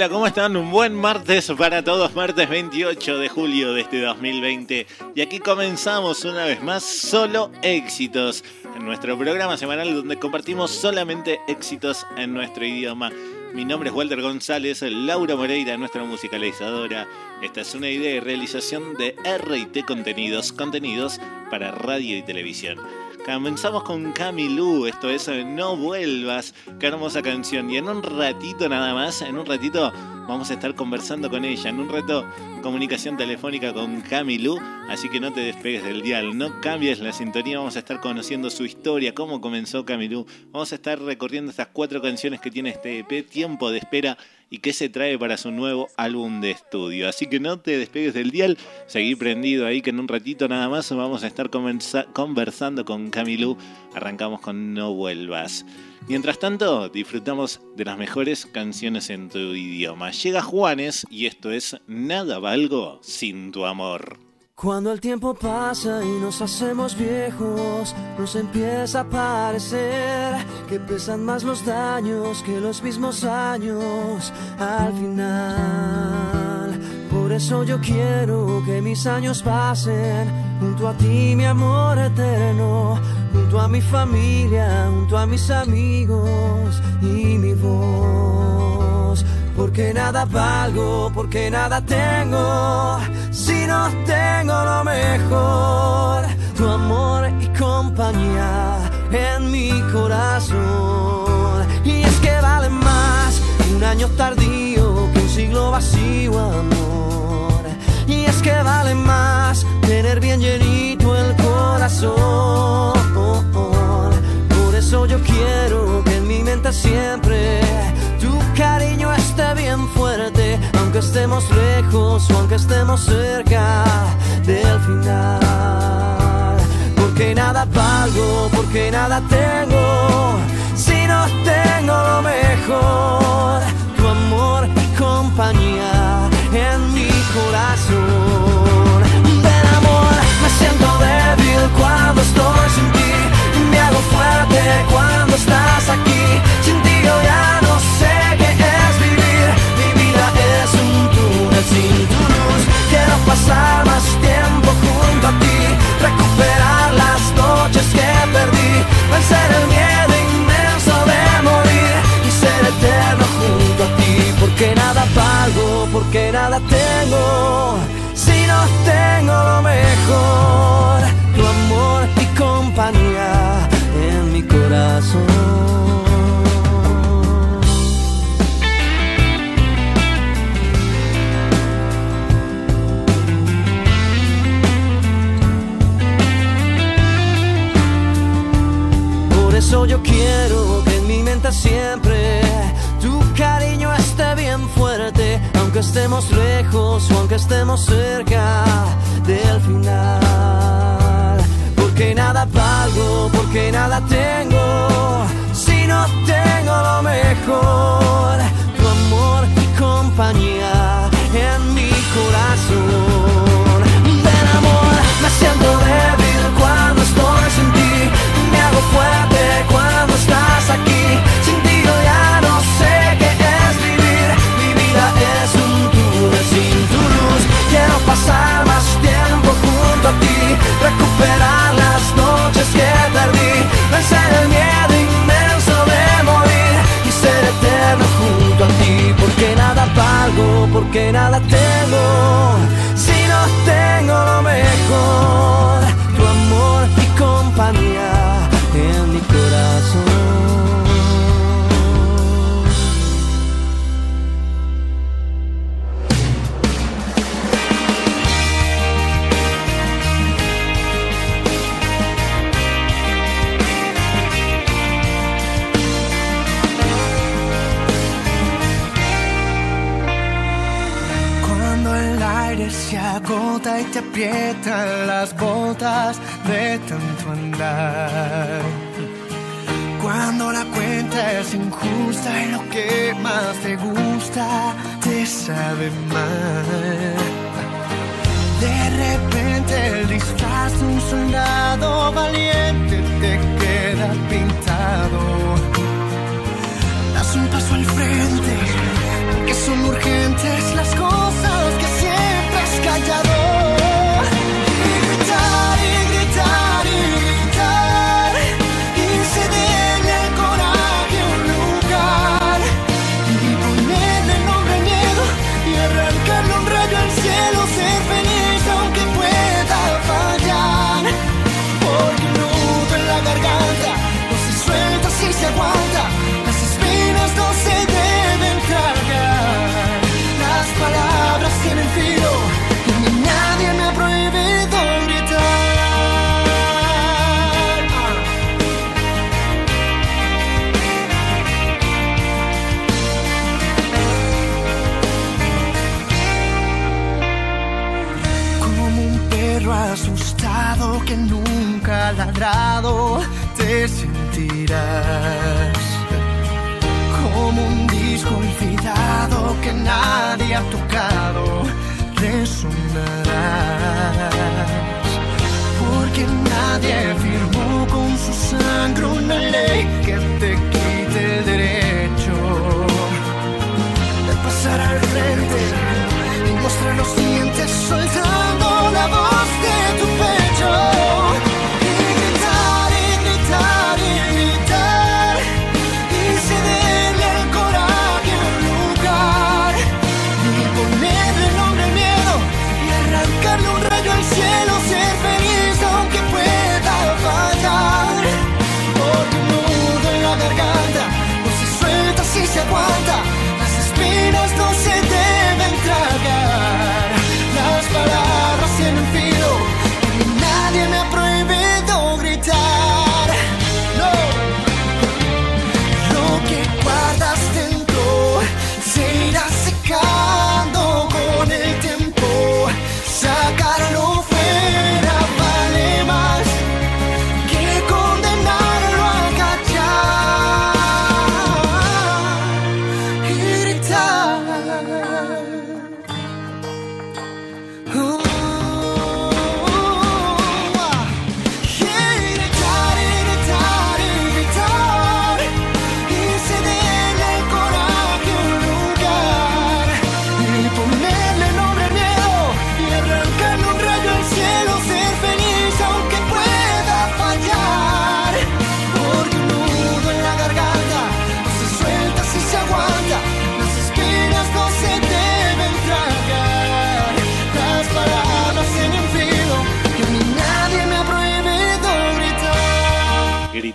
Un buen martes para todos, martes 28 de julio de este 2020. Y aquí comenzamos una vez más solo éxitos en nuestro programa semanal donde compartimos solamente éxitos en nuestro idioma. Mi nombre es Walter González, Laura Moreira, nuestra musicalizadora. Esta es una idea de realización de RT Contenidos, contenidos para radio y televisión. Comenzamos con Camilú, esto es No Vuelvas, qué hermosa canción. Y en un ratito nada más, en un ratito vamos a estar conversando con ella. En un rato, comunicación telefónica con Camilú, así que no te despegues del dial, no cambies la sintonía, vamos a estar conociendo su historia, cómo comenzó Camilú. Vamos a estar recorriendo estas cuatro canciones que tiene este EP, Tiempo de Espera y qué se trae para su nuevo álbum de estudio. Así que no te despegues del dial, seguí prendido ahí que en un ratito nada más vamos a estar conversando con Camilú. Arrancamos con No Vuelvas. Mientras tanto, disfrutamos de las mejores canciones en tu idioma. Llega Juanes y esto es Nada valgo sin tu amor. Cuando el tiempo pasa y nos hacemos viejos, nos empieza a parecer que pesan más los daños que los mismos años al final. Por eso yo quiero que mis años pasen junto a ti, mi amor eterno, junto a mi familia, junto a mis amigos porque nada valgo, porque nada tengo, si no tengo lo mejor, tu amor y compañía en mi corazón. Y es que vale más un año tardío que un siglo vacío, amor. Y es que vale más tener bien llenito el corazón. Por eso yo quiero que en mi mente siempre cariño esté bien fuerte, aunque estemos lejos o aunque estemos cerca del final. Porque nada valgo, porque nada tengo, si no tengo lo mejor, tu amor y compañía en mi corazón. Ven amor, me siento débil cuando estoy sin ti, me hago fuerte cuando estás aquí, sin ti yo ya pasar más tiempo junto a ti, recuperar las noches que perdí, vencer el miedo inmenso de morir y ser eterno junto a ti, porque nada pago, porque nada tengo, si no tengo lo mejor, tu amor y compañía en mi corazón. eso yo quiero que en mi mente siempre tu cariño esté bien fuerte, aunque estemos lejos o aunque estemos cerca del final. Porque nada valgo, porque nada tengo, si no tengo lo mejor, tu amor y compañía en mi corazón. Del amor, me siento débil cuando estoy sin ti, me hago fuerte que nada temo. y te aprietan las botas de tanto andar. Cuando la cuenta es injusta y lo que más te gusta te sabe mal. De repente el disfraz de un soldado valiente te queda pintado. Das un paso al frente, que son urgentes las cosas que siempre has callado. te sentirás como un disco olvidado que nadie ha tocado, resonarás. Porque nadie firmó con su sangre una ley que te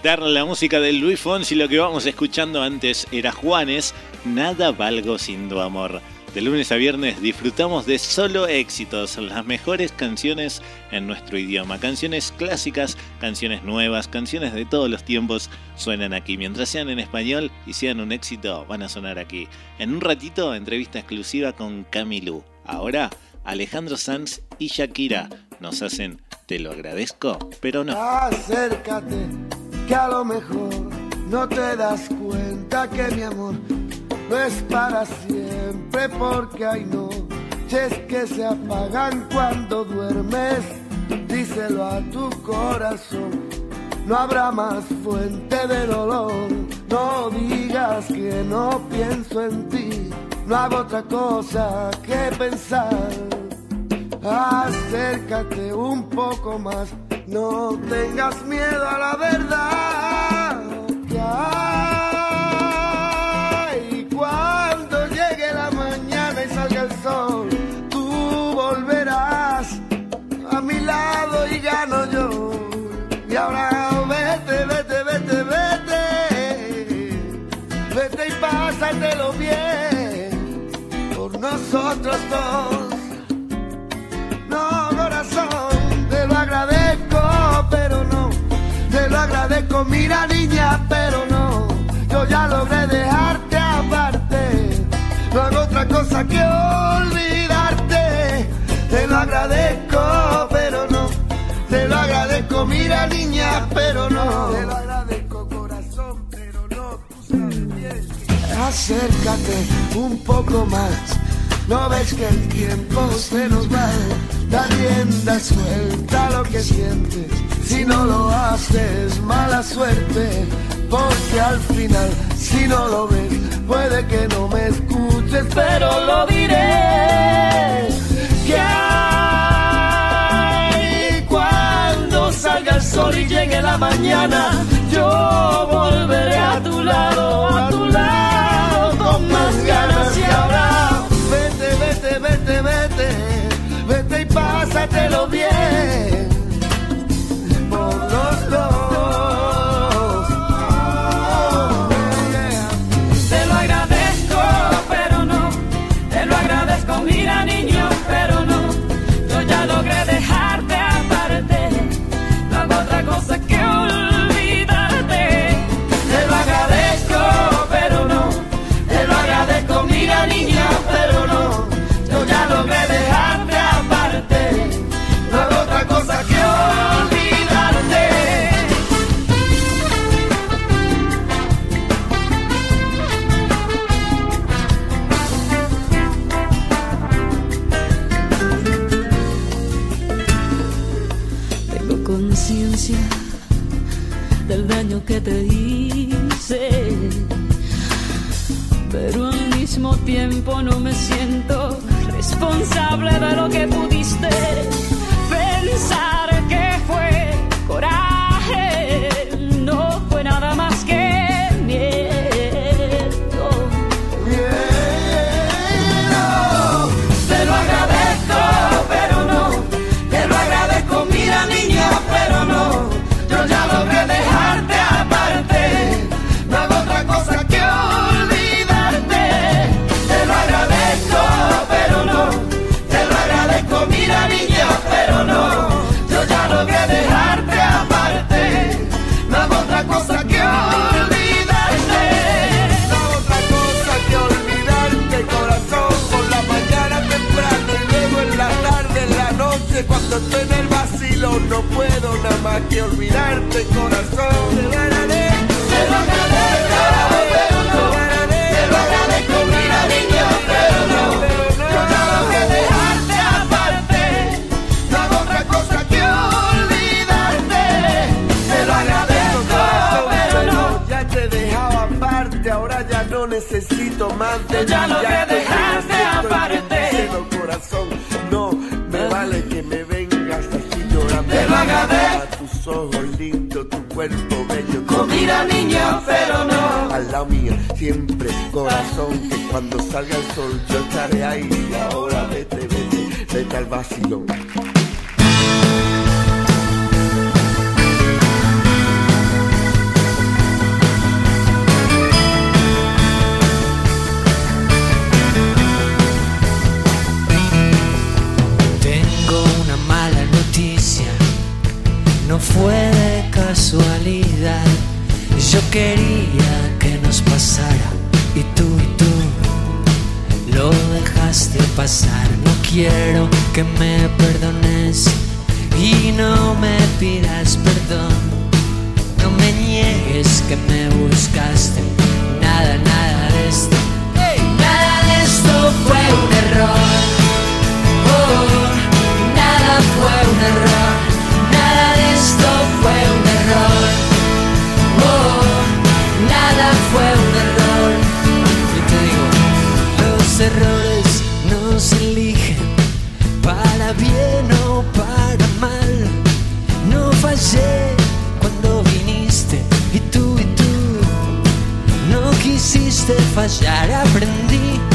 la música de Luis Fonsi. Lo que vamos escuchando antes era Juanes, Nada valgo sin tu amor. De lunes a viernes disfrutamos de solo éxitos, las mejores canciones en nuestro idioma. Canciones clásicas, canciones nuevas, canciones de todos los tiempos suenan aquí. Mientras sean en español y sean un éxito, van a sonar aquí. En un ratito, entrevista exclusiva con Camilú. Ahora, Alejandro Sanz y Shakira nos hacen Te lo agradezco, pero no. Acércate que a lo mejor no te das cuenta que mi amor no es para siempre porque hay noches que se apagan cuando duermes. Díselo a tu corazón, no habrá más fuente de dolor. No digas que no pienso en ti, no hago otra cosa que pensar. Acércate un poco más, no tengas miedo a la verdad. tú volverás a mi lado y gano yo. Y ahora vete, vete, vete, vete, vete y pásatelo bien por nosotros dos. Agradezco, mira niña, pero no, yo ya logré dejarte aparte, no hago otra cosa que agradezco, pero no. Te lo agradezco, mira niña, pero no. Te lo agradezco, corazón, pero no. Acércate un poco más. No ves que el tiempo se nos va. Da rienda suelta lo que sientes. Si no lo haces, mala suerte. Porque al final, si no lo ves, puede que no me escuches, pero lo diré. Que salga el sol y llegue la mañana, yo volveré a tu lado, a tu lado, con más ganas y ahora. Vete, vete, vete, vete, vete y pásatelo bien los no me siento responsable de lo que pudiste no puedo nada más que olvidarte, corazón. Te lo agradezco, te lo agradezco, pero no. Te lo agradezco, mira niña, pero no. Yo ya logré dejarte aparte. No hago otra cosa que olvidarte. Te lo agradezco, pero no. Ya te he dejado aparte, ahora ya no necesito más de Yo ya cuerpo bello. Comida niña, pero no. Al lado mío, siempre corazón, que cuando salga el sol yo estaré ahí. Y ahora vete, vete, vete al vacilón. no fue casualidad. Yo quería que nos pasara y tú y tú lo dejaste pasar. No quiero que me perdones y no me pidas perdón. No me niegues que me buscaste. Nada, nada de esto. Nada de esto fue un fallar. Aprendí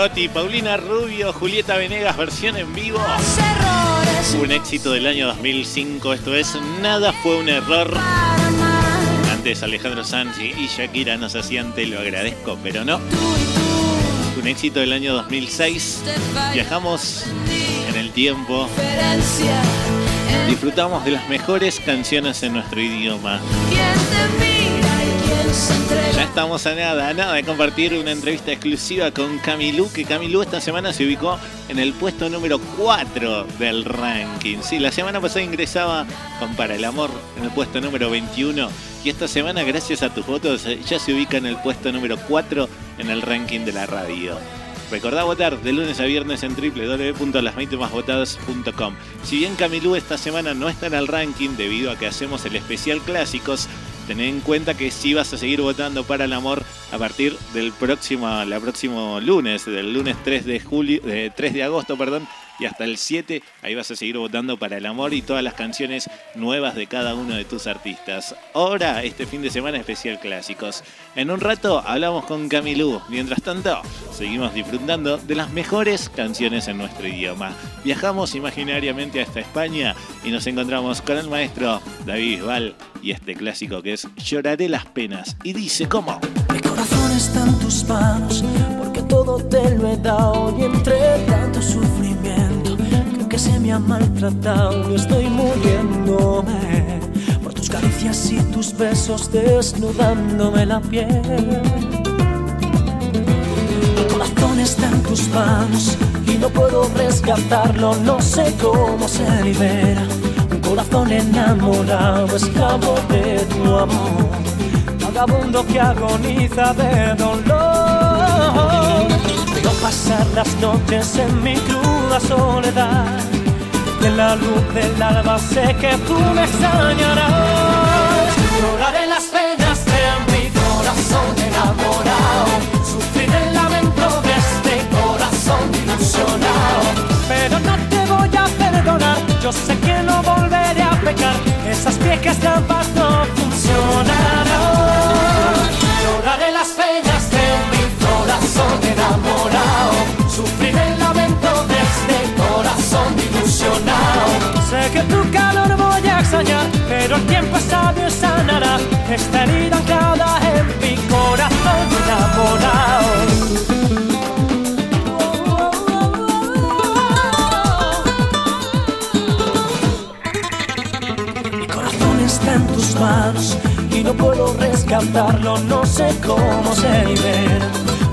Coti, Paulina Rubio, Julieta Venegas, versión en vivo. Un éxito del año 2005, esto es Nada fue un error. Antes Alejandro Sanz y Shakira nos hacían Te lo agradezco, pero no. Un éxito del año 2006. Te falla Viajamos en el tiempo, disfrutamos de las mejores canciones en nuestro idioma. Ya estamos a nada, a nada de compartir una entrevista exclusiva con Camilú, que Camilú esta semana se ubicó en el puesto número 4 del ranking. Sí, la semana pasada ingresaba con Para el Amor en el puesto número 21 y esta semana, gracias a tus votos, eh, ya se ubica en el puesto número 4 en el ranking de la radio. Recordá votar de lunes a viernes en www.las20másvotadas.com. Si bien Camilú esta semana no está en el ranking debido a que hacemos el especial clásicos, Ten en cuenta que si vas a seguir votando para el amor a partir del próximo, la próximo lunes, del lunes 3 de julio, eh, 3 de agosto, perdón, y hasta el 7, ahí vas a seguir votando para el amor y todas las canciones nuevas de cada uno de tus artistas. Ahora, este fin de semana especial clásicos. En un rato hablamos con Camilú. Mientras tanto, seguimos disfrutando de las mejores canciones en nuestro idioma. Viajamos imaginariamente hasta España y nos encontramos con el maestro David Bisbal y este clásico que es Lloraré las penas. Y dice cómo. Mi corazón está en tus manos, porque todo te lo he dado y entre tanto sufrimiento que se me ha maltratado estoy muriéndome por tus caricias y tus besos desnudándome la piel. Mi corazón está en tus manos y no puedo rescatarlo, no sé cómo se libera. Un corazón enamorado, esclavo de tu amor vagabundo que agoniza de dolor. Veo pasar las noches en mi cruda soledad. En la luz del alba sé que tú me extrañarás. Lloraré las penas de mi corazón enamorado. Sufrir el lamento de este corazón ilusionado. Pero no te voy a perdonar. Yo sé que no volveré a pecar. Esas viejas trampas no funcionarán. Lloraré las penas Sé que tu calor voy a extrañar, pero el tiempo sabio sanará esta herida anclada en mi corazón enamorado. Mi corazón está en tus manos y no puedo rescatarlo, no sé cómo se libera.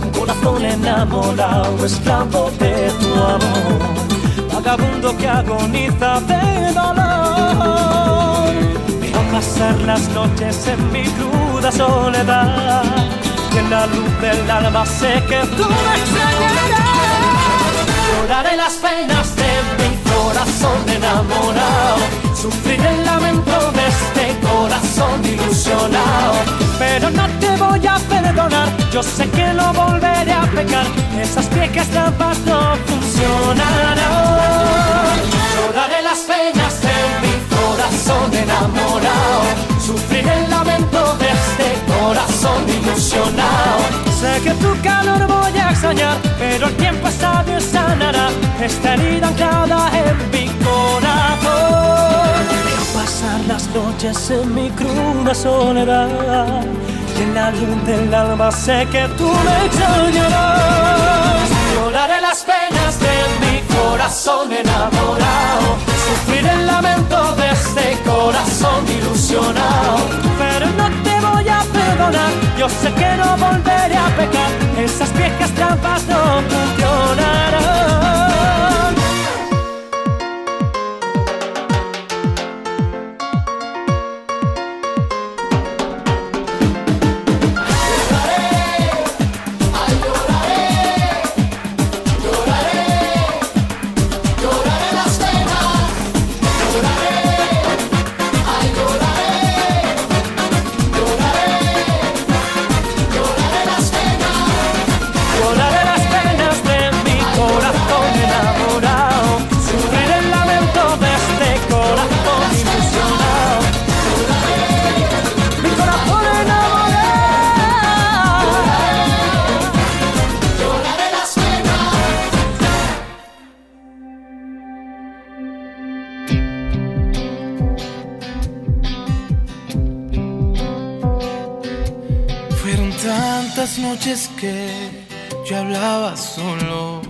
Un corazón enamorado, esclavo de tu amor vagabundo que agoniza de dolor. Veo pasar las noches en mi cruda soledad, y en la luz del alma sé que tú me extrañarás. Lloraré las penas de mi corazón enamorado, sufrir el lamento de este corazón ilusionado. Pero no te voy a perdonar, yo sé que no volveré a pecar, esas viejas trampas no Lloraré las penas de mi corazón enamorado, sufrir el lamento de este corazón ilusionado. Sé que tu calor voy a extrañar, pero el tiempo es sabio y sanará esta herida anclada en mi corazón. Veo pasar las noches en mi cruda soledad, y en la luz del alma sé que tú me extrañarás. De mi corazón enamorado, sufrir el lamento de este corazón ilusionado, pero no te voy a perdonar, yo sé que no volveré a pecar, esas viejas trampas no funcionarán. Noches que yo hablaba solo.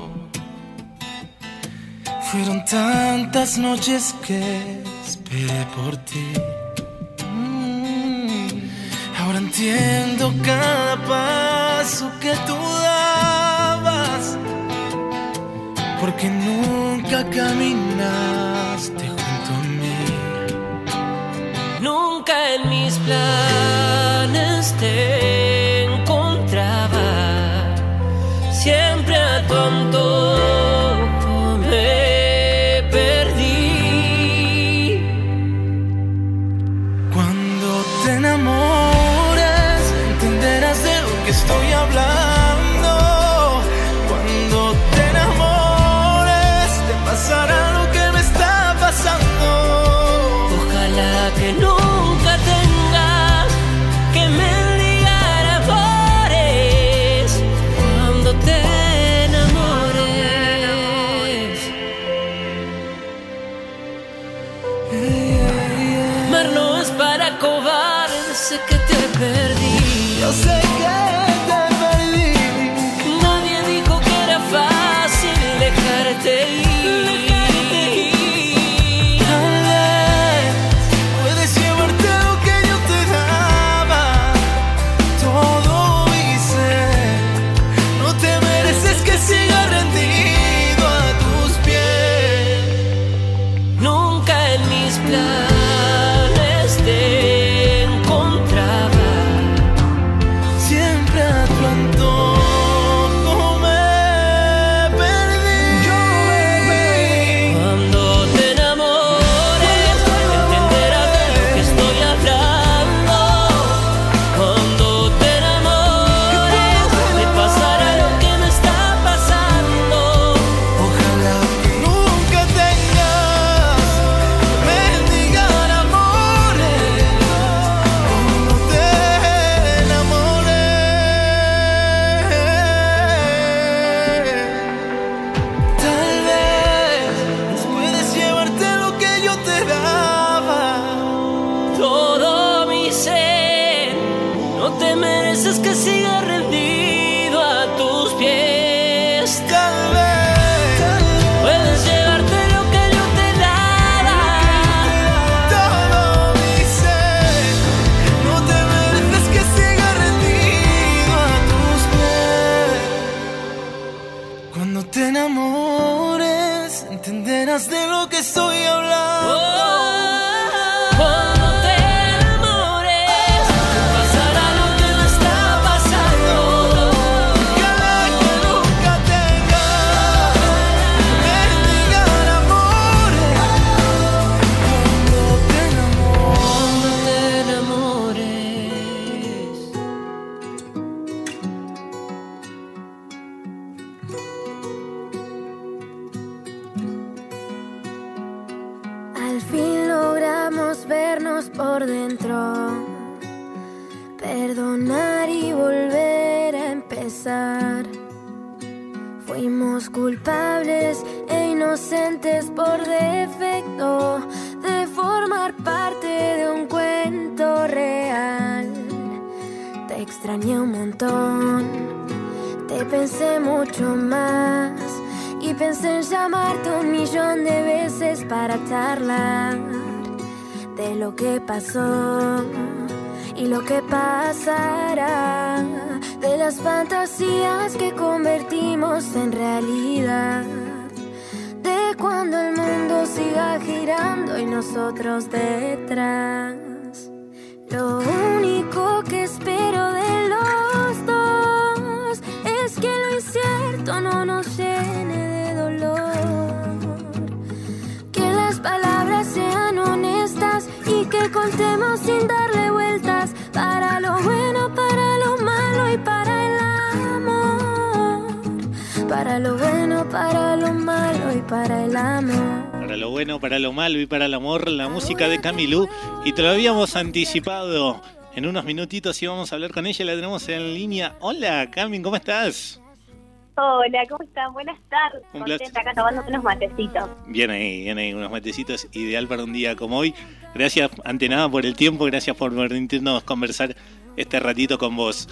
Fueron tantas noches que esperé por ti. Mm, Ahora entiendo cada paso que tú dabas. Porque nunca caminaste junto a mí. Nunca en mis planes te Siempre Mar no es para cobardes, sé que te perdí. Cuando te enamores, entenderás de lo que estoy hablando. Oh, oh, oh. De lo que pasó y lo que pasará, de las fantasías que convertimos en realidad, de cuando el mundo siga girando y nosotros detrás. Sin darle vueltas para lo bueno, para lo malo y para el amor. Para lo bueno, para lo malo y para el amor. Para lo bueno, para lo malo y para el amor, la música de Camilú. Y te lo habíamos anticipado. En unos minutitos íbamos a hablar con ella, la tenemos en línea. Hola, Cami, ¿cómo estás? Hola, ¿cómo están? Buenas tardes. Un. Contenta acá tomando unos matecitos. Bien ahí, bien ahí, unos matecitos ideal para un día como hoy. Gracias, ante nada, por el tiempo, gracias por permitirnos conversar este ratito con vos.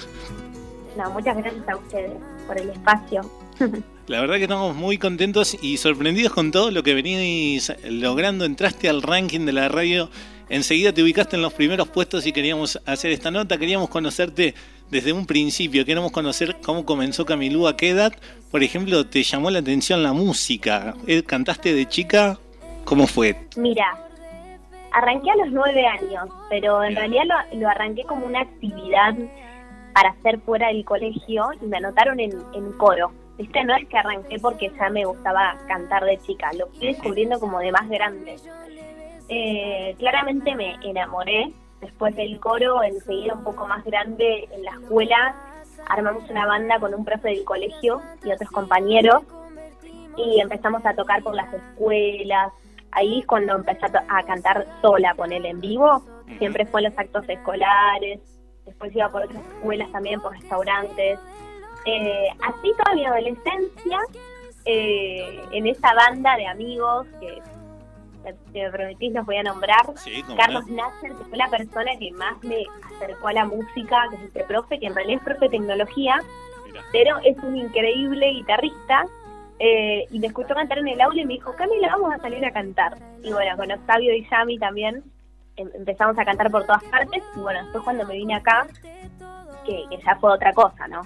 No, muchas gracias a ustedes por el espacio. La verdad que estamos muy contentos y sorprendidos con todo lo que venís logrando. Entraste al ranking de la radio, enseguida te ubicaste en los primeros puestos y queríamos hacer esta nota, queríamos conocerte desde un principio, queríamos conocer cómo comenzó Camilú, a qué edad, por ejemplo, te llamó la atención la música. Eh, ¿Cantaste de chica? ¿Cómo fue? Mira, arranqué a los nueve años, pero en realidad lo, lo arranqué como una actividad para hacer fuera del colegio y me anotaron en, en coro. ¿Viste? No es que arranqué porque ya me gustaba cantar de chica, lo fui descubriendo como de más grande. Eh, claramente me enamoré después del coro, enseguida un poco más grande en la escuela, armamos una banda con un profe del colegio y otros compañeros y empezamos a tocar por las escuelas. Ahí es cuando empecé a, cantar sola con él en vivo, siempre fue en los actos escolares, después iba por otras escuelas también, por restaurantes. Eh, así toda mi adolescencia, eh, en esa banda de amigos que, si me permitís, los voy a nombrar. Sí, Carlos. Nasser, que fue la persona que más me acercó a la música, que es este profe, que en realidad es profe de tecnología, pero es un increíble guitarrista. eh, y me escuchó cantar en el aula y me dijo, Camila, vamos a salir a cantar. Y bueno, con Octavio y Yami también em- empezamos a cantar por todas partes. Y bueno, después cuando me vine acá, que, que ya fue otra cosa, ¿no?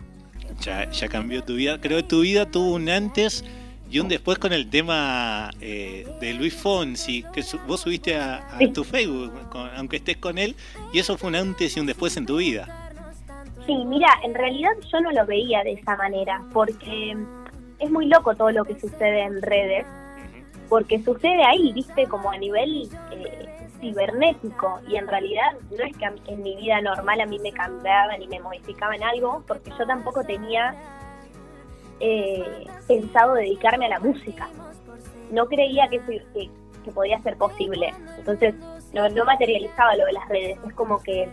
Ya, ya cambió tu vida. Creo que tu vida tuvo un antes y un después con el tema eh, de Luis Fonsi, que su- vos subiste a, a Sí. tu Facebook, con- aunque estés con él, y eso fue un antes y un después en tu vida. Sí, mira, en realidad yo no lo veía de esa manera, porque es muy loco todo lo que sucede en redes, porque sucede ahí, viste, como a nivel eh, cibernético, y en realidad no es que en mi vida normal a mí me cambiaban y me modificaban algo, porque yo tampoco tenía eh, pensado dedicarme a la música. No creía que, que, que podía ser posible, entonces no, no materializaba lo de las redes, es como que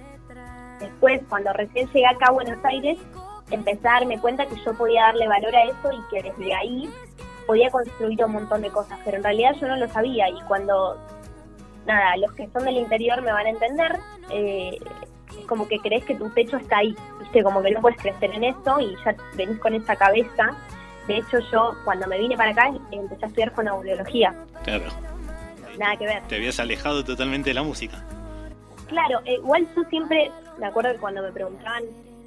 después, cuando recién llegué acá a Buenos Aires, empecé a darme cuenta que yo podía darle valor a eso y que desde ahí podía construir un montón de cosas, pero en realidad yo no lo sabía. Y cuando, nada, los que son del interior me van a entender, eh, es como que crees que tu techo está ahí, viste, como que no puedes crecer en eso y ya venís con esa cabeza. De hecho, yo cuando me vine para acá empecé a estudiar fonoaudiología, Claro, nada que ver. te habías alejado totalmente de la música. Claro, eh, igual yo siempre, me acuerdo que cuando me preguntaban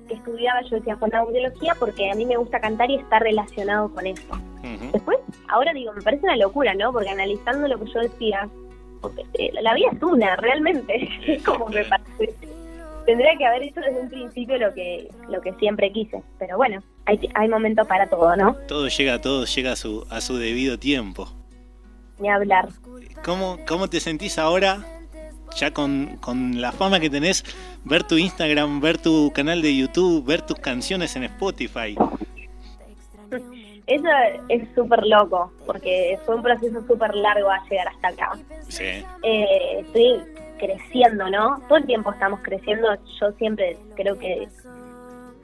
que estudiaba, yo decía fonoaudiología porque a mí me gusta cantar y está relacionado con eso. Después, ahora digo, me parece una locura, ¿no? Porque analizando lo que yo decía, porque, eh, la vida es una, realmente. Como me parece. Tendría que haber hecho desde un principio lo que lo que siempre quise. Pero bueno, hay, hay momentos para todo, ¿no? Todo llega, todo llega a su, a su debido tiempo. Ni hablar. ¿Cómo, cómo te sentís ahora, ya con, con la fama que tenés, ver tu Instagram, ver tu canal de YouTube, ver tus canciones en Spotify? Eso es súper loco, porque fue un proceso súper largo a llegar hasta acá. Sí. eh, estoy creciendo, ¿no? Todo el tiempo estamos creciendo. Yo siempre creo que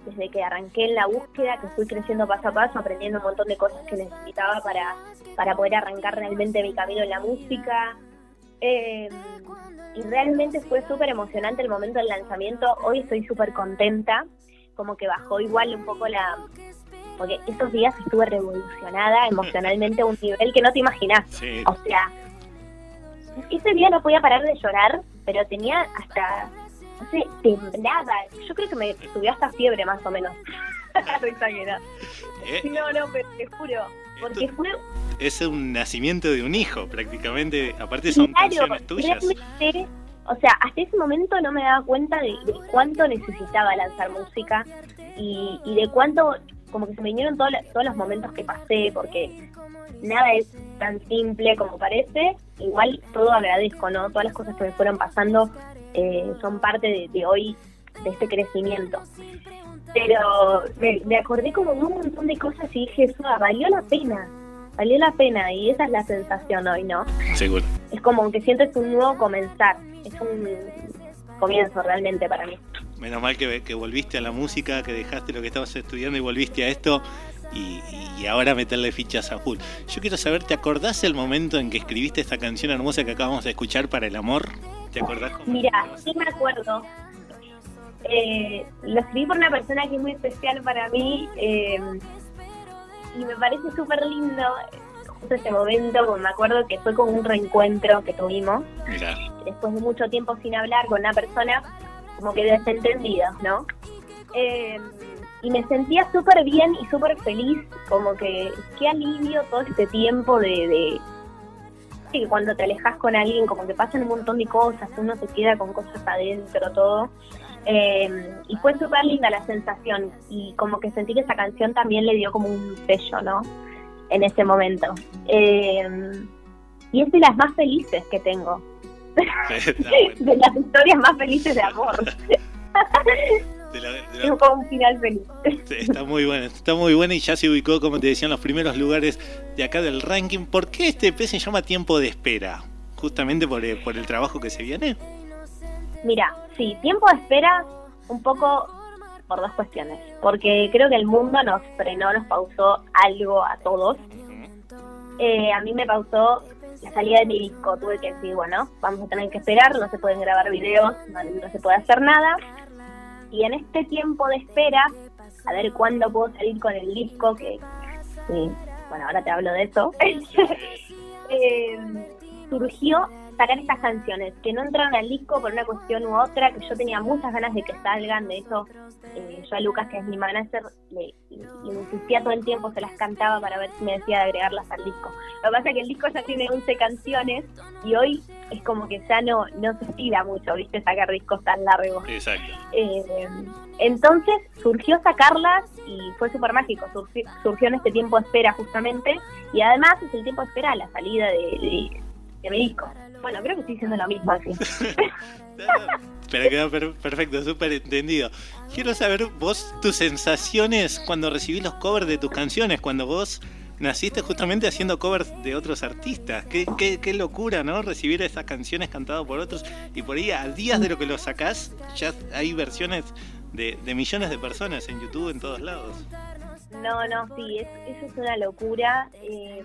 desde que arranqué en la búsqueda, que fui creciendo paso a paso, aprendiendo un montón de cosas que necesitaba para, para poder arrancar realmente mi camino en la música. Eh, y realmente fue súper emocionante el momento del lanzamiento. Hoy estoy súper contenta, como que bajó igual un poco la... Porque estos días estuve revolucionada emocionalmente a un nivel que no te imaginas. Sí. O sea, ese día no podía parar de llorar, pero tenía hasta, no sé, temblaba. Yo creo que me subió hasta fiebre más o menos. Eh, No, no, pero te juro. Porque fue es un nacimiento de un hijo, prácticamente. Aparte son claro, canciones tuyas. realmente, o sea, hasta ese momento no me daba cuenta de, de cuánto necesitaba lanzar música y, y de cuánto, como que se me vinieron todos, los- todos los momentos que pasé, porque nada es tan simple como parece. Igual todo agradezco, ¿no? Todas las cosas que me fueron pasando eh, son parte de, de hoy, de este crecimiento. Pero me, me acordé como de un montón de cosas y dije, eso valió la pena, valió la pena y esa es la sensación hoy, ¿no? Seguro. es como que sientes un nuevo comenzar, es un comienzo realmente para mí. Menos mal que, que volviste a la música, que dejaste lo que estabas estudiando y volviste a esto. Y, y ahora meterle fichas a full. Yo quiero saber, ¿te acordás el momento en que escribiste esta canción hermosa que acabamos de escuchar para el amor? ¿Te acordás cómo? Mira, sí me acuerdo, eh, lo escribí por una persona que es muy especial para mí eh, y me parece súper lindo justo ese momento, porque me acuerdo que fue como un reencuentro que tuvimos Mira, después de mucho tiempo sin hablar con una persona como que desentendidos, ¿no? Eh, y me sentía súper bien y súper feliz, como que qué alivio todo este tiempo de, de que cuando te alejas con alguien, como que pasan un montón de cosas, uno se queda con cosas adentro, todo. Eh, y fue súper linda la sensación y como que sentí que esa canción también le dio como un sello, ¿no? En ese momento. Eh, y es de las más felices que tengo de las historias más felices de amor. De la- de la- un final feliz. Está muy buena, está muy buena y ya se ubicó, como te decía, en los primeros lugares de acá del ranking. ¿Por qué este EP se llama Tiempo de Espera? Justamente por el, por el trabajo que se viene. Mira, sí, tiempo de espera un poco por dos cuestiones. Porque creo que el mundo nos frenó, nos pausó algo a todos. Eh, a mí me pausó la salida de mi disco. Tuve que decir, bueno, vamos a tener que esperar, no se pueden grabar videos, no, no se puede hacer nada. Y en este tiempo de espera, a ver cuándo puedo salir con el disco, que, sí, bueno, ahora te hablo de eso, eh, surgió sacar estas canciones que no entraron al disco por una cuestión u otra, que yo tenía muchas ganas de que salgan, de hecho eh, yo a Lucas, que es mi manager, le, le insistía todo el tiempo, se las cantaba para ver si me decía de agregarlas al disco. Lo que pasa es que el disco ya tiene 11 canciones y hoy es como que ya no, no se estira mucho, viste, sacar discos tan largos. Exacto. Eh, entonces surgió sacarlas y fue súper mágico. Surgió, surgió en este tiempo de espera justamente y además es el tiempo de espera a la salida de, de, de mi disco. Bueno, creo que estoy diciendo lo mismo así. Pero quedó per- perfecto, súper entendido. Quiero saber vos, tus sensaciones cuando recibís los covers de tus canciones, cuando vos naciste justamente haciendo covers de otros artistas. Qué, qué, qué locura, ¿no? Recibir esas canciones cantadas por otros y por ahí a días de lo que lo sacás, ya hay versiones de, de millones de personas en YouTube en todos lados. No, no, sí, es, eso es una locura. eh,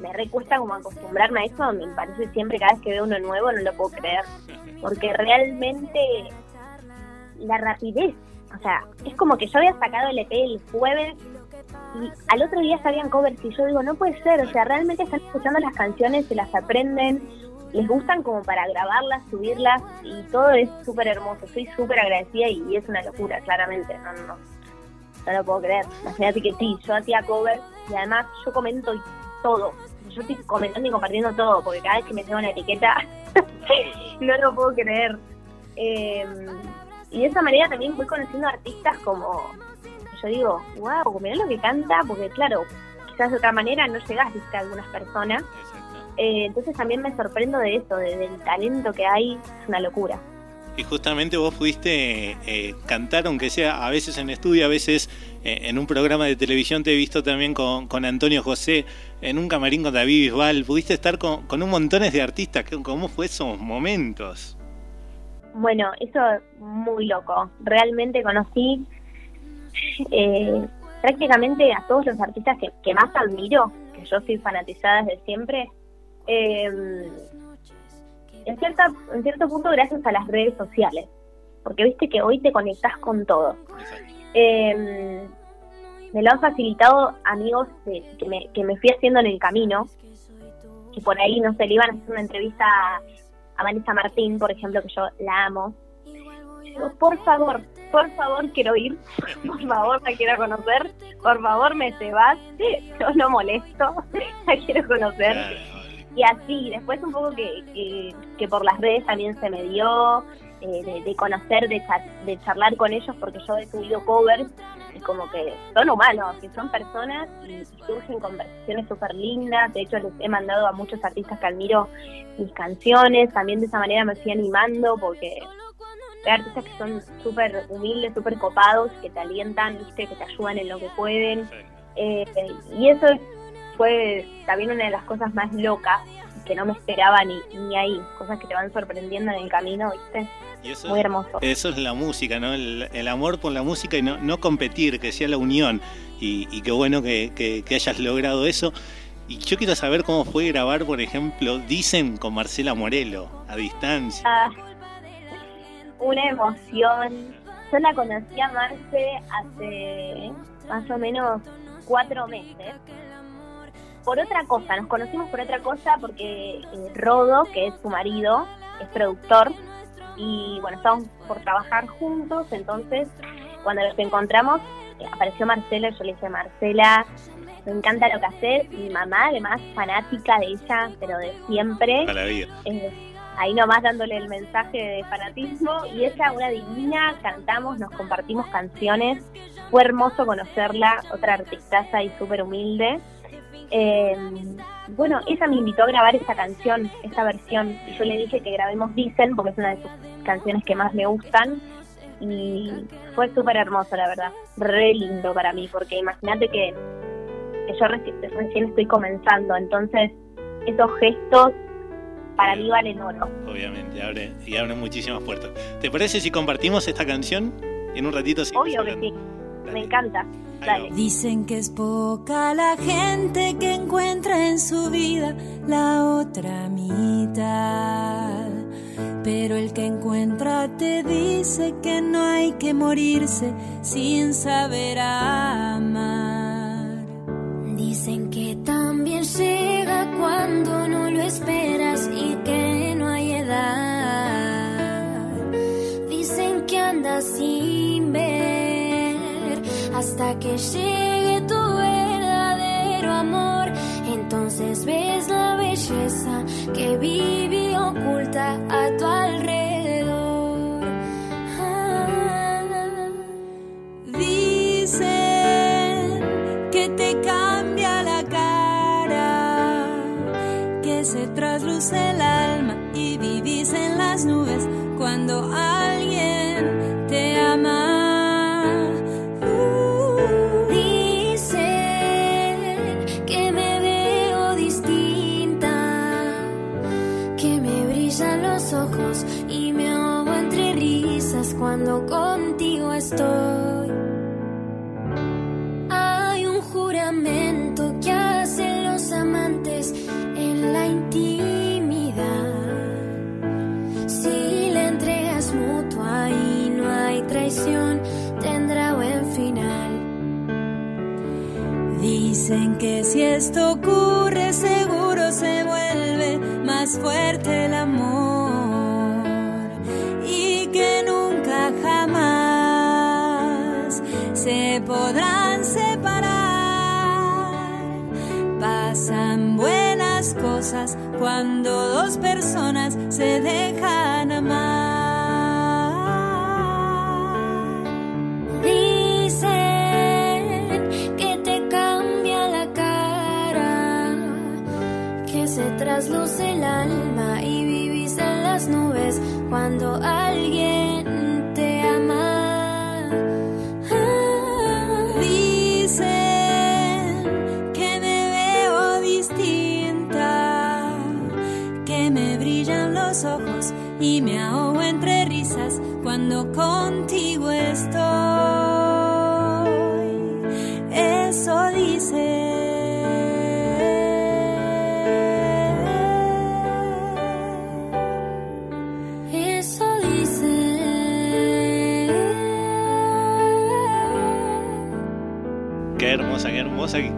me recuesta como acostumbrarme a eso, me parece siempre cada vez que veo uno nuevo no lo puedo creer, porque realmente la rapidez, o sea, es como que yo había sacado el EP el jueves y al otro día sabían covers y yo digo, no puede ser, o sea, realmente están escuchando las canciones, se las aprenden les gustan como para grabarlas, subirlas y todo es súper hermoso. Soy súper agradecida y es una locura, claramente. No, no, no. No lo puedo creer. Imagínate que sí, yo hacía cover y además yo comento todo. Yo estoy comentando y compartiendo todo porque cada vez que me tengo una etiqueta no lo puedo creer. Eh, y de esa manera también voy conociendo artistas como, yo digo, wow, mirá lo que canta, porque claro, quizás de otra manera no llegas a algunas personas. Eh, entonces también me sorprendo de eso, de- del talento que hay, es una locura. Y justamente vos pudiste eh, cantar, aunque sea a veces en estudio, a veces eh, en un programa de televisión te he visto también con, con Antonio José, en un camarín con David Bisbal, pudiste estar con, con un montones de artistas, ¿Qué- ¿cómo fue esos momentos? Bueno, eso es muy loco. Realmente conocí eh, prácticamente a todos los artistas que, que más admiro, que yo soy fanatizada desde siempre. Eh, en, cierta, en cierto punto gracias a las redes sociales, porque viste que hoy te conectás con todo. Eh, me lo han facilitado amigos de- que, me, que me fui haciendo en el camino, que por ahí, no sé, le iban a hacer una entrevista a, a Vanessa Martín, por ejemplo, que yo la amo. Digo, por favor, por favor quiero ir, por favor la quiero conocer, por favor me cebas, yo no molesto, la quiero conocer. Y así, después un poco que, que, que por las redes también se me dio, eh, de, de conocer, de, de charlar con ellos, porque yo he subido covers y como que son humanos, que son personas y, y surgen conversaciones súper lindas. De hecho, les he mandado a muchos artistas que admiro mis canciones, también de esa manera me fui animando porque hay artistas que son súper humildes, súper copados, que te alientan, viste, que te ayudan en lo que pueden. Eh, y eso fue también una de las cosas más locas que no me esperaba ni, ni ahí, cosas que te van sorprendiendo en el camino, viste. Y eso, Muy hermoso. Eso es la música, ¿no? El, el amor por la música y no, no competir, que sea la unión. Y, y qué bueno que, que- que hayas logrado eso. Y yo quiero saber cómo fue grabar, por ejemplo, Dicen con Marcela Morelo, a distancia. Ah, una emoción. Yo la conocí a Marce hace más o menos cuatro meses. Por otra cosa, nos conocimos por otra cosa porque eh, Rodo, que es su marido, es productor y bueno, estábamos por trabajar juntos, entonces cuando nos encontramos eh, apareció Marcela, yo le dije, Marcela, me encanta lo que haces, mi mamá además fanática de ella, pero de siempre. A la vida. Eh, ahí nomás dándole el mensaje de fanatismo y ella una divina, cantamos, nos compartimos canciones, fue hermoso conocerla, otra artistaza y súper humilde. Eh, bueno, ella me invitó a grabar esta canción, esta versión, y yo le dije que grabemos Dicen porque es una de sus canciones que más me gustan y fue súper hermoso la verdad, re lindo para mí porque imagínate que, que yo reci- recién estoy comenzando, entonces esos gestos para mí valen oro. Obviamente, abre, y abre muchísimas puertas. ¿Te parece si compartimos esta canción? En un ratito Obvio que hablando. Me encanta. Dale. Dicen que es poca la gente que encuentra en su vida la otra mitad. Pero el que encuentra te dice que no hay que morirse sin saber amar. Dicen que también llega cuando no lo esperas y que no hay edad. Dicen que andas sin hasta que llegue tu verdadero amor. Entonces ves la belleza que vive oculta a tu alrededor. Hay un juramento que hacen los amantes en la intimidad. Si la entrega es mutua y no hay traición, tendrá buen final. Dicen que si esto ocurre seguro se vuelve más fuerte el amor cuando dos personas se dejan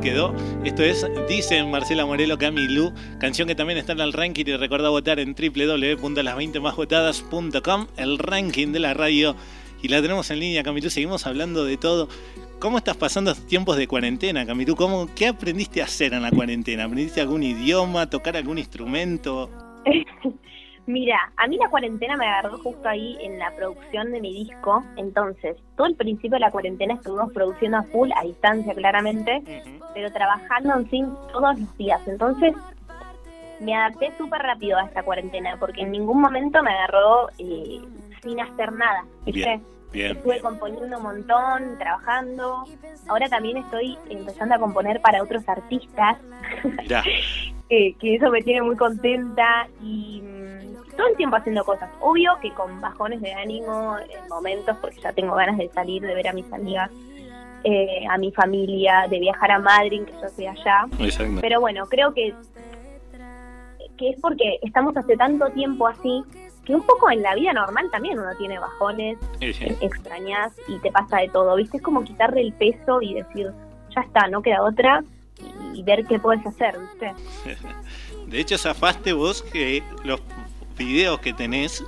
quedó. Esto es, dice Marcela Morelo Camilú, canción que también está en el ranking y recuerda votar en www.las20másvotadas.com, el ranking de la radio. Y la tenemos en línea, Camilú, seguimos hablando de todo. ¿Cómo estás pasando tiempos de cuarentena, Camilú? ¿Cómo, ¿Qué aprendiste a hacer en la cuarentena? ¿Aprendiste algún idioma, tocar algún instrumento? Mira, a mí la cuarentena me agarró justo ahí en la producción de mi disco, entonces todo el principio de la cuarentena estuvimos produciendo a full, a distancia claramente, pero trabajando en fin todos los días, entonces me adapté súper rápido a esta cuarentena, porque en ningún momento me agarró eh, sin hacer nada, ¿viste? Bien, bien. Estuve componiendo un montón, trabajando, ahora también estoy empezando a componer para otros artistas, Mirá, que, que eso me tiene muy contenta y todo el tiempo haciendo cosas. Obvio que con bajones de ánimo en momentos, porque ya tengo ganas de salir, de ver a mis amigas, eh, a mi familia, de viajar a Madrid, que yo soy allá. exacto. Pero bueno, creo que, que es porque estamos hace tanto tiempo así, que un poco en la vida normal también uno tiene bajones, Sí, sí. eh, extrañas y te pasa de todo, ¿viste? Es como quitarle el peso y decir, ya está, no queda otra, y, y ver qué puedes hacer, ¿viste? De hecho, zafaste vos que los videos que tenés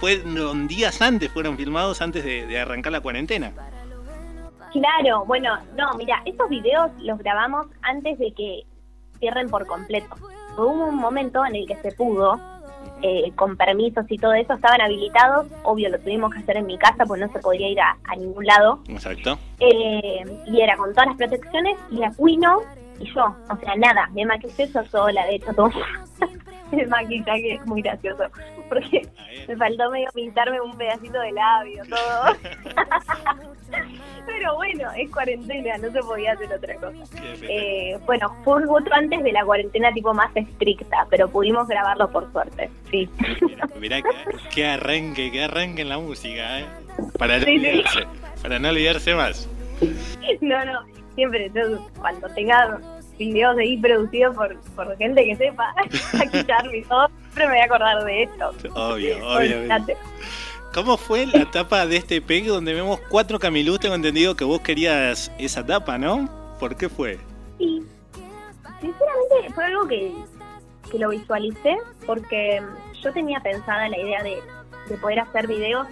fueron días antes, fueron filmados antes de, de arrancar la cuarentena. Claro, bueno, no, mira, esos videos los grabamos antes de que cierren por completo. Hubo un momento en el que se pudo, eh, con permisos y todo eso, estaban habilitados, obvio lo tuvimos que hacer en mi casa, pues no se podía ir a, a ningún lado, Exacto. Eh, y era con todas las protecciones, y Aquino y yo, o sea, nada, me maquillé yo sola, de hecho, todo el maquillaje es muy gracioso, porque me faltó medio pintarme un pedacito de labio, todo. Pero bueno, es cuarentena, no se podía hacer otra cosa. Eh, bueno, fue otro antes de la cuarentena tipo más estricta, pero pudimos grabarlo por suerte, sí. Mirá que, que arranque, que arranque en la música, ¿eh? Para no Sí, sí. olvidarse, para no olvidarse más. No, no, siempre yo cuando tenga videos ahí producidos por, por gente que sepa a quitarme y todo, siempre me voy a acordar de esto. Obvio. Olvídate. ¿Cómo fue la tapa de este PEG donde vemos cuatro Camilús? Tengo entendido que vos querías esa tapa, ¿no? ¿Por qué fue? Sí, sinceramente fue algo que, que lo visualicé porque yo tenía pensada la idea de, de poder hacer videos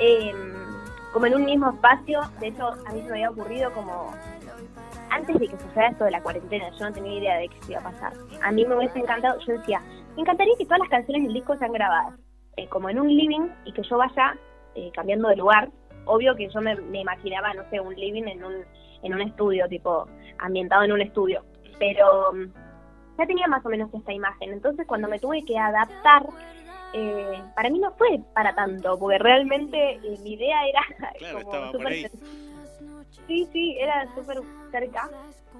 eh, como en un mismo espacio. De hecho, a mí se me había ocurrido como antes de que suceda esto de la cuarentena, yo no tenía idea de que se iba a pasar. A mí me hubiese encantado, yo decía, me encantaría que todas las canciones del disco sean grabadas, eh, como en un living y que yo vaya eh, cambiando de lugar. Obvio que yo me, me imaginaba, no sé, un living en un, en un estudio, tipo ambientado en un estudio. Pero mm, ya tenía más o menos esta imagen. Entonces cuando me tuve que adaptar, eh, para mí no fue para tanto, porque realmente eh, mi idea era Claro, como súper. Sí, sí, era súper cerca.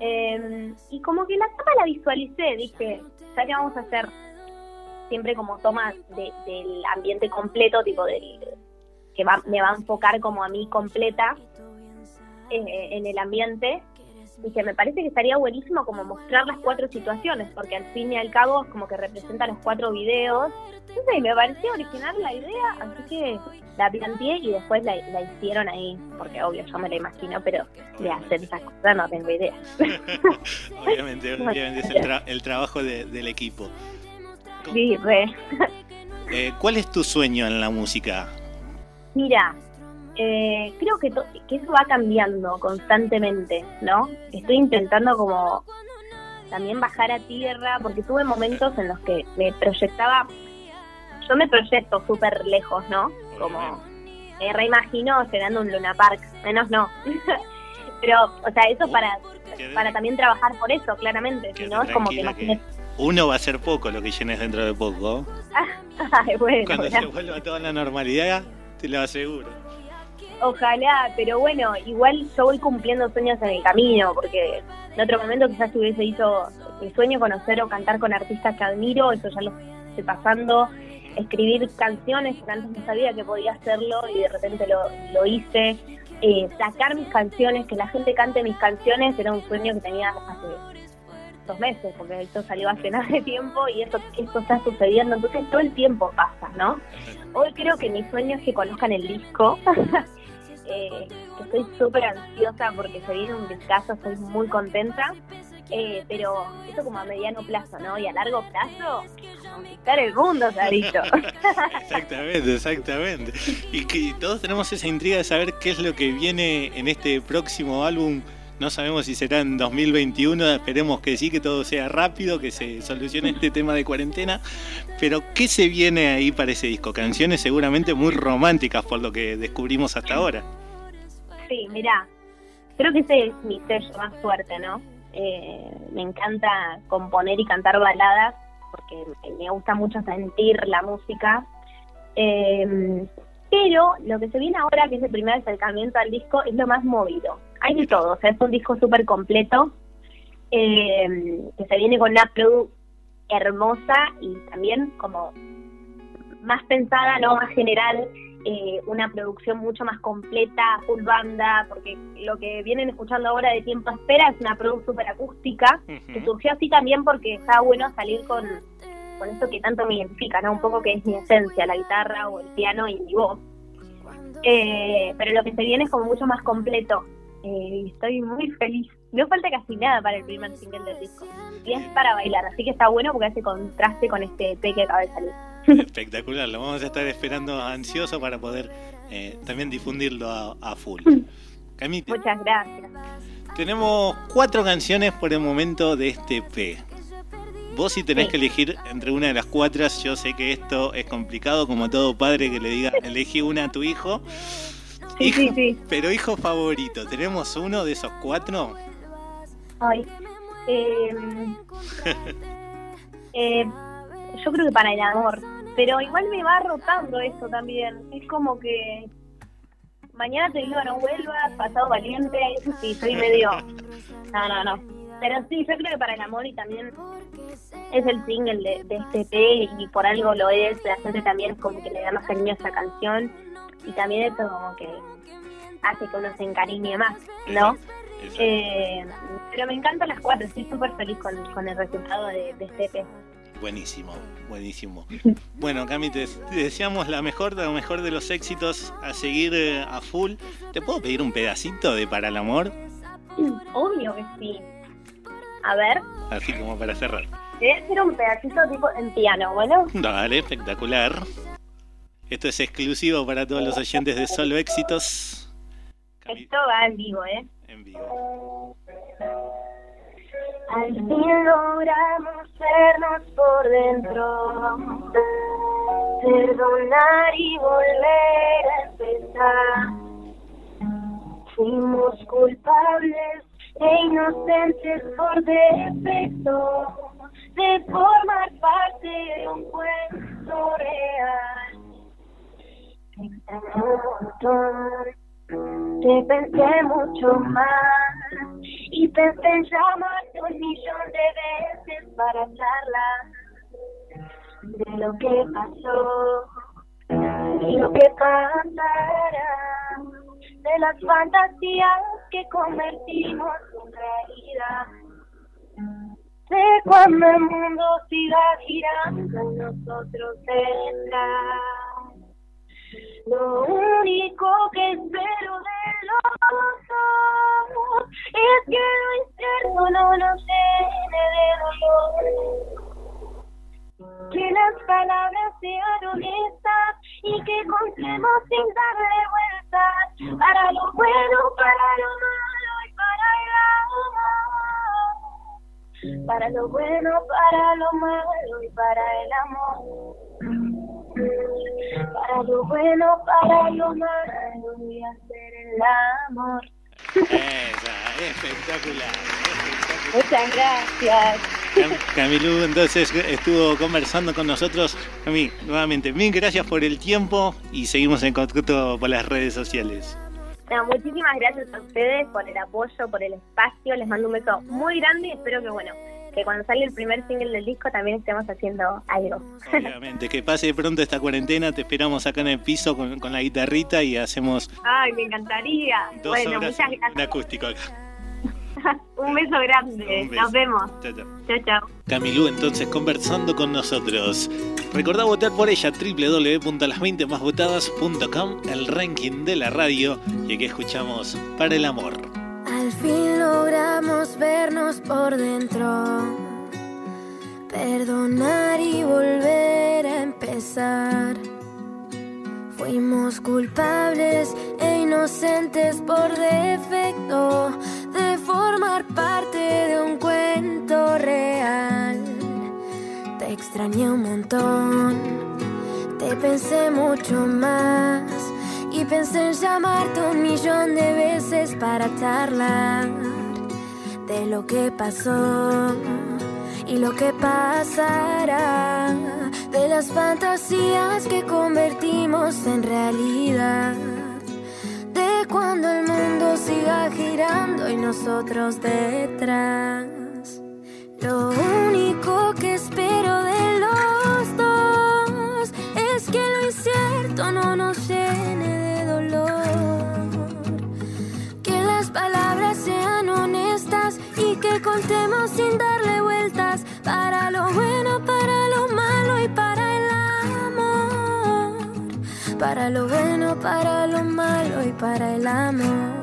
Eh, y como que la tapa la visualicé, dije, ya que vamos a hacer siempre como tomas de- del ambiente completo, tipo del que va- me va a enfocar como a mí completa eh, en el ambiente, dije, me parece que estaría buenísimo como mostrar las cuatro situaciones, porque al fin y al cabo es como que representa los cuatro videos. No sé, me pareció original la idea, así que la planteé y después la, la hicieron ahí, porque obvio yo me la imagino, pero de hacer esas cosas no tengo idea. Obviamente, obviamente es el, tra- el trabajo de- del equipo. Sí, re. Eh, ¿Cuál es tu sueño en la música? Mira, eh, creo que, to- que eso va cambiando constantemente, ¿no? Estoy intentando como también bajar a tierra, porque tuve momentos en los que me proyectaba, yo me proyecto súper lejos, ¿no? Como me reimagino llegando a un Luna Park, menos no. Pero, o sea, eso para, para también trabajar por eso, claramente, si no es como que imagínate. Uno va a ser poco lo que llenes dentro de poco. Ay, bueno, Cuando se vuelva toda la normalidad, te lo aseguro. Ojalá, pero bueno, igual yo voy cumpliendo sueños en el camino, porque en otro momento quizás hubiese dicho el sueño conocer o cantar con artistas que admiro, eso ya lo estoy pasando, escribir canciones que antes no sabía que podía hacerlo y de repente lo, lo hice, eh, sacar mis canciones, que la gente cante mis canciones, era un sueño que tenía hace dos meses, porque esto salió hace nada de tiempo y esto, esto está sucediendo, entonces todo el tiempo pasa, ¿no? Hoy creo que mi sueño es que conozcan el disco. Eh, estoy súper ansiosa porque se viene un discazo, estoy muy contenta. Eh, pero eso como a mediano plazo, ¿no? Y a largo plazo, conquistar el mundo, dicho. Exactamente, exactamente. Y que todos tenemos esa intriga de saber qué es lo que viene en este próximo álbum. No sabemos si será en 2021, esperemos que sí, que todo sea rápido, que se solucione este tema de cuarentena. Pero ¿qué se viene ahí para ese disco? Canciones seguramente muy románticas por lo que descubrimos hasta ahora. Sí, mirá, creo que ese es mi sello más fuerte, ¿no? Eh, me encanta componer y cantar baladas porque me gusta mucho sentir la música. Eh, pero lo que se viene ahora, que es el primer acercamiento al disco, es lo más movido. Hay de todo, o sea, es un disco súper completo, eh, que se viene con una produ hermosa y también como más pensada, no más general, eh, una producción mucho más completa, full banda, porque lo que vienen escuchando ahora de Tiempo Espera es una producción súper acústica, que surgió así también porque está bueno salir con, con esto que tanto me identifica, ¿no? Un poco que es mi esencia, la guitarra o el piano y mi voz. Eh, pero lo que se viene es como mucho más completo. Eh, y estoy muy feliz. No falta casi nada para el primer single del disco. Y es para bailar, así que está bueno porque hace contraste con este EP que acaba de salir. Espectacular, lo vamos a estar esperando ansioso para poder eh, también difundirlo a, a full. Camite, Muchas gracias. tenemos cuatro canciones por el momento de este EP. Vos si tenés Sí. que elegir entre una de las cuatro, yo sé que esto es complicado, como todo padre que le diga, elegí una a tu hijo. Sí, Hijo- sí, sí. Pero hijo favorito, ¿tenemos uno de esos cuatro? Ay. Eh, eh, yo creo que para el amor. Pero igual me va rotando eso también. Es como que mañana te digo no vuelvas, pasado valiente, eso sí, soy medio... No, no, no. Pero sí, yo creo que para el amor y también es el single de, de este y por algo lo es. La gente también como que le da más cariño a esa canción y también eso como que hace que uno se encariñe más, ¿no? Eh, pero me encantan las cuatro, estoy súper feliz con, con el resultado de, de este EP. Buenísimo, buenísimo. Bueno, Cami, te, te deseamos la mejor, la mejor de los éxitos a seguir eh, a full. ¿Te puedo pedir un pedacito de Para el Amor? Obvio que sí. A ver, Así como para cerrar. debe ser un pedacito tipo en piano, ¿bueno? Dale, espectacular. Esto es exclusivo para todos los oyentes de Solo Éxitos. Esto va en vivo, ¿eh? En vivo. Al fin logramos vernos por dentro, perdonar y volver a empezar. Fuimos culpables e inocentes por defecto de formar parte de un cuento real. Te pensé mucho más y pensé en llamarte un millón de veces para charlar de lo que pasó y lo que pasará, de las fantasías que convertimos en realidad, de cuando el mundo siga girando nosotros detrás. Lo único que espero de los dos es que lo incierto no nos llene de dolor. Que las palabras sean honestas y que contemos sin darle vueltas para lo bueno, para lo malo y para el amor. Para lo bueno, para lo malo y para el amor. Para lo bueno, para lo malo voy a hacer el amor. Esa, espectacular, espectacular. Muchas gracias. Cam- Camilú entonces estuvo conversando con nosotros. A mí, nuevamente, mil gracias por el tiempo y seguimos en contacto por las redes sociales. No, muchísimas gracias a ustedes por el apoyo, por el espacio. Les mando un beso muy grande y espero que, bueno, que cuando salga el primer single del disco también estemos haciendo algo. Obviamente, que pase pronto esta cuarentena, te esperamos acá en el piso con, con la guitarrita y hacemos Ay, me encantaría. dos bueno, horas muchas en gracias. acústico acá. Un beso grande. Un beso. Nos vemos. Chao, chao. Chao, chao. Camilú entonces conversando con nosotros. Recordá votar por ella www.las20másvotadas.com, el ranking de la radio y aquí escuchamos Para el Amor. Fin logramos vernos por dentro, perdonar y volver a empezar. Fuimos culpables e inocentes por defecto de formar parte de un cuento real. Te extrañé un montón, te pensé mucho más y pensé en llamarte un millón de veces para charlar de lo que pasó y lo que pasará, de las fantasías que convertimos en realidad, de cuando el mundo siga girando y nosotros detrás. Lo único que espero de los dos es que lo incierto no nos llene lo bueno, para lo malo y para el amor.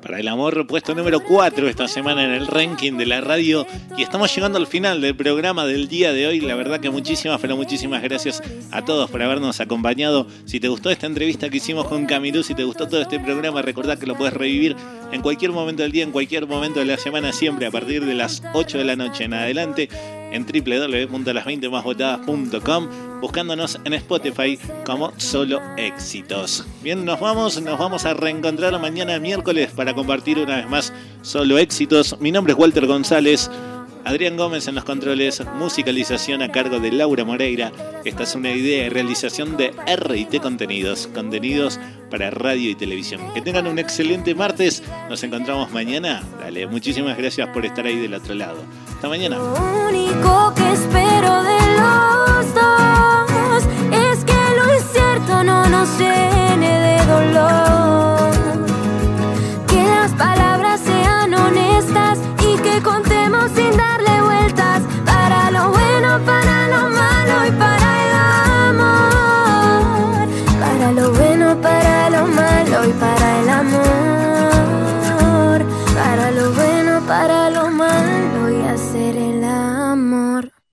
Para el amor, puesto número 4 esta semana en el ranking de la radio. Y estamos llegando al final del programa del día de hoy. La verdad que muchísimas, pero muchísimas gracias a todos por habernos acompañado. Si te gustó esta entrevista que hicimos con Camilú, si te gustó todo este programa, recordá que lo puedes revivir en cualquier momento del día, en cualquier momento de la semana, siempre a partir de las 8 de la noche en adelante en www.las20másvotadas.com buscándonos en Spotify como Solo Éxitos. Bien, nos vamos, nos vamos a reencontrar mañana miércoles para compartir una vez más Solo Éxitos. Mi nombre es Walter González. Adrián Gómez en los controles, musicalización a cargo de Laura Moreira. Esta es una idea y realización de RT Contenidos, contenidos para radio y televisión. Que tengan un excelente martes, nos encontramos mañana. Dale, muchísimas gracias por estar ahí del otro lado. Hasta mañana. Lo único que espero de los dos es que lo incierto no nos